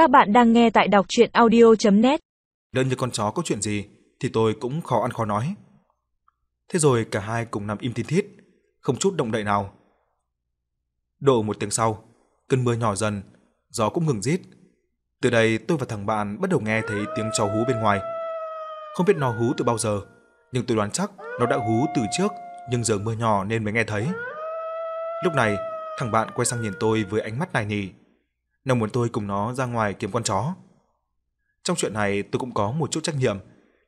Các bạn đang nghe tại đọc chuyện audio.net Đơn như con chó có chuyện gì thì tôi cũng khó ăn khó nói. Thế rồi cả hai cùng nằm im tin thít, không chút động đậy nào. Độ một tiếng sau, cơn mưa nhỏ dần, gió cũng ngừng rít. Từ đây tôi và thằng bạn bắt đầu nghe thấy tiếng chó hú bên ngoài. Không biết nó hú từ bao giờ, nhưng tôi đoán chắc nó đã hú từ trước nhưng giờ mưa nhỏ nên mới nghe thấy. Lúc này, thằng bạn quay sang nhìn tôi với ánh mắt nài nỉ. Nó muốn tôi cùng nó ra ngoài kiếm con chó. Trong chuyện này tôi cũng có một chút trách nhiệm,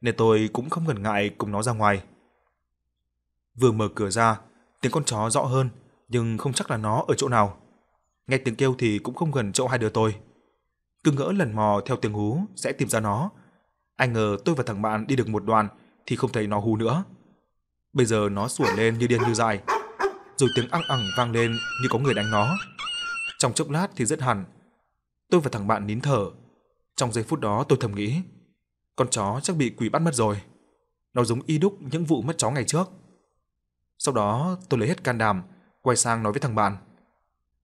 nên tôi cũng không ngần ngại cùng nó ra ngoài. Vừa mở cửa ra, tiếng con chó rõ hơn, nhưng không chắc là nó ở chỗ nào. Nghe tiếng kêu thì cũng không gần chỗ hai đứa tôi. Cứ ngỡ lần mò theo tiếng hú sẽ tìm ra nó. Ai ngờ tôi và thằng bạn đi được một đoạn thì không thấy nó hú nữa. Bây giờ nó sủa lên như điên như dại, rồi tiếng ăng ẳng vang lên như có người đánh nó. Trong chốc lát thì rất hẳn. Tôi và thằng bạn nín thở. Trong giây phút đó tôi thầm nghĩ, con chó chắc bị quỷ bắt mất rồi. Nó giống y đúc những vụ mất chó ngày trước. Sau đó tôi lấy hết can đảm, quay sang nói với thằng bạn.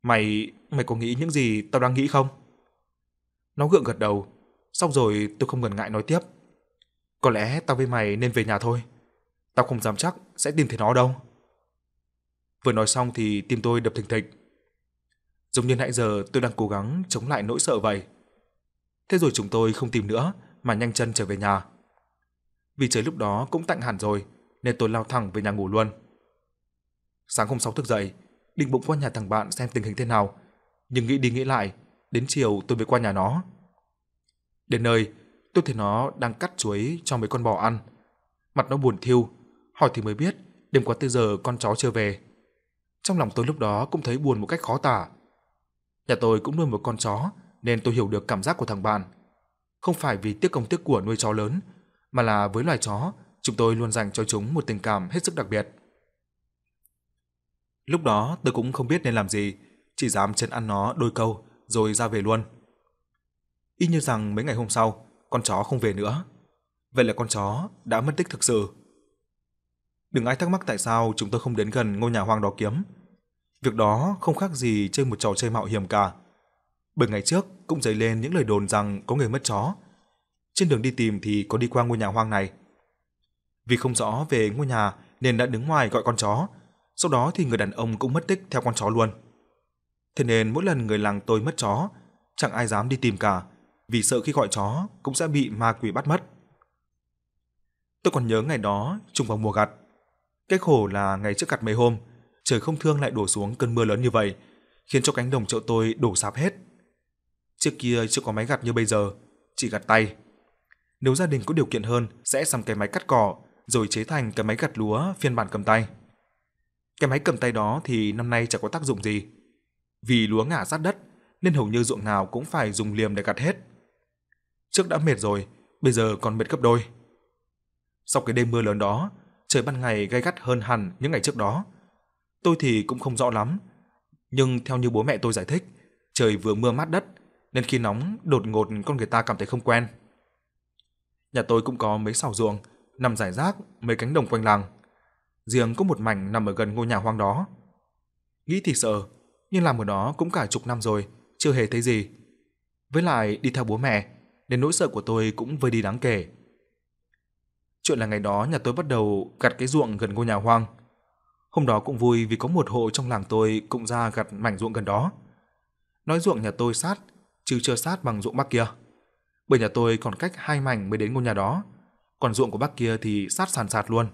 Mày, mày có nghĩ những gì tao đang nghĩ không? Nó gượng gật đầu, xong rồi tôi không ngần ngại nói tiếp. Có lẽ tao với mày nên về nhà thôi. Tao không dám chắc sẽ tìm thấy nó đâu. Vừa nói xong thì tim tôi đập thình thịch. Giống như nãy giờ tôi đang cố gắng chống lại nỗi sợ vậy. Thế rồi chúng tôi không tìm nữa mà nhanh chân trở về nhà. Vì trời lúc đó cũng tạnh hẳn rồi nên tôi lao thẳng về nhà ngủ luôn. Sáng hôm sau thức dậy, định bụng qua nhà thằng bạn xem tình hình thế nào, nhưng nghĩ đi nghĩ lại, đến chiều tôi mới qua nhà nó. Đến nơi, tôi thấy nó đang cắt chuối cho mấy con bò ăn. Mặt nó buồn thiu, hỏi thì mới biết đêm qua tới giờ con chó chưa về. Trong lòng tôi lúc đó cũng thấy buồn một cách khó tả. Nhà tôi cũng nuôi một con chó nên tôi hiểu được cảm giác của thằng bạn. Không phải vì tiếc công tiếc của nuôi chó lớn, mà là với loài chó, chúng tôi luôn dành cho chúng một tình cảm hết sức đặc biệt. Lúc đó tôi cũng không biết nên làm gì, chỉ dám chân ăn nó đôi câu rồi ra về luôn. Y như rằng mấy ngày hôm sau, con chó không về nữa. Vậy là con chó đã mất tích thực sự. Đừng ai thắc mắc tại sao chúng tôi không đến gần ngôi nhà hoang đó kiếm. Việc đó không khác gì chơi một trò chơi mạo hiểm cả. Bởi ngày trước cũng dấy lên những lời đồn rằng có người mất chó. Trên đường đi tìm thì có đi qua ngôi nhà hoang này. Vì không rõ về ngôi nhà nên đã đứng ngoài gọi con chó. Sau đó thì người đàn ông cũng mất tích theo con chó luôn. Thế nên mỗi lần người làng tôi mất chó, chẳng ai dám đi tìm cả, vì sợ khi gọi chó cũng sẽ bị ma quỷ bắt mất. Tôi còn nhớ ngày đó trùng vào mùa gặt. Cái khổ là ngày trước gặt mấy hôm, trời không thương lại đổ xuống cơn mưa lớn như vậy, khiến cho cánh đồng chậu tôi đổ sáp hết. Trước kia chưa có máy gặt như bây giờ, chỉ gặt tay. Nếu gia đình có điều kiện hơn sẽ sắm cái máy cắt cỏ rồi chế thành cái máy gặt lúa phiên bản cầm tay. Cái máy cầm tay đó thì năm nay chẳng có tác dụng gì. Vì lúa ngả sát đất nên hầu như ruộng nào cũng phải dùng liềm để gặt hết. Trước đã mệt rồi, bây giờ còn mệt gấp đôi. Sau cái đêm mưa lớn đó, trời ban ngày gay gắt hơn hẳn những ngày trước đó. Tôi thì cũng không rõ lắm, nhưng theo như bố mẹ tôi giải thích, trời vừa mưa mát đất nên khi nóng đột ngột con người ta cảm thấy không quen. Nhà tôi cũng có mấy sào ruộng nằm rải rác mấy cánh đồng quanh làng. Riêng có một mảnh nằm ở gần ngôi nhà hoang đó. Nghĩ thì sợ, nhưng làm ở đó cũng cả chục năm rồi, chưa hề thấy gì. Với lại đi theo bố mẹ, nên nỗi sợ của tôi cũng vơi đi đáng kể. Chuyện là ngày đó nhà tôi bắt đầu gặt cái ruộng gần ngôi nhà hoang. Hôm đó cũng vui vì có một hộ trong làng tôi cũng ra gặt mảnh ruộng gần đó. Nói ruộng nhà tôi sát, chứ chưa sát bằng ruộng bác kia. Bởi nhà tôi còn cách hai mảnh mới đến ngôi nhà đó, còn ruộng của bác kia thì sát sàn sạt luôn.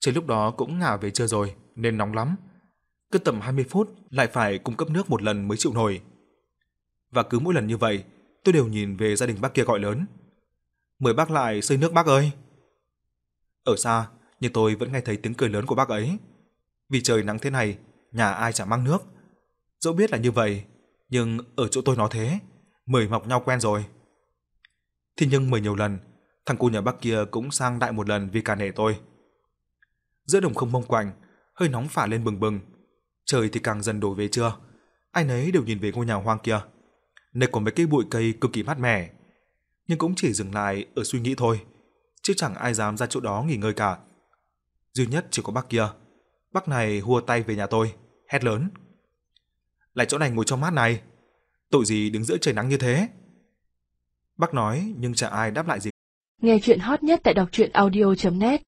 Trời lúc đó cũng ngả về trưa rồi nên nóng lắm. Cứ tầm 20 phút lại phải cung cấp nước một lần mới chịu nổi. Và cứ mỗi lần như vậy, tôi đều nhìn về gia đình bác kia gọi lớn. "Mời bác lại xây nước bác ơi." Ở xa, nhưng tôi vẫn nghe thấy tiếng cười lớn của bác ấy. Vì trời nắng thế này, nhà ai chả mang nước. Dẫu biết là như vậy, nhưng ở chỗ tôi nó thế, mười mọc nhau quen rồi. Thì nhưng mười nhiều lần, thằng cu nhà bác kia cũng sang đại một lần vì cả nể tôi. Giữa đồng không mông quạnh, hơi nóng phả lên bừng bừng. Trời thì càng dần đổ về trưa, ai nấy đều nhìn về ngôi nhà hoang kia. Nơi có mấy cây bụi cây cực kỳ mát mẻ, nhưng cũng chỉ dừng lại ở suy nghĩ thôi, chứ chẳng ai dám ra chỗ đó nghỉ ngơi cả. Duy nhất chỉ có bác kia. Bác này hùa tay về nhà tôi, hét lớn. Lại chỗ này ngồi cho mát này. tội gì đứng giữa trời nắng như thế? Bác nói nhưng chẳng ai đáp lại gì. Nghe chuyện hot nhất tại đọc truyện audio.net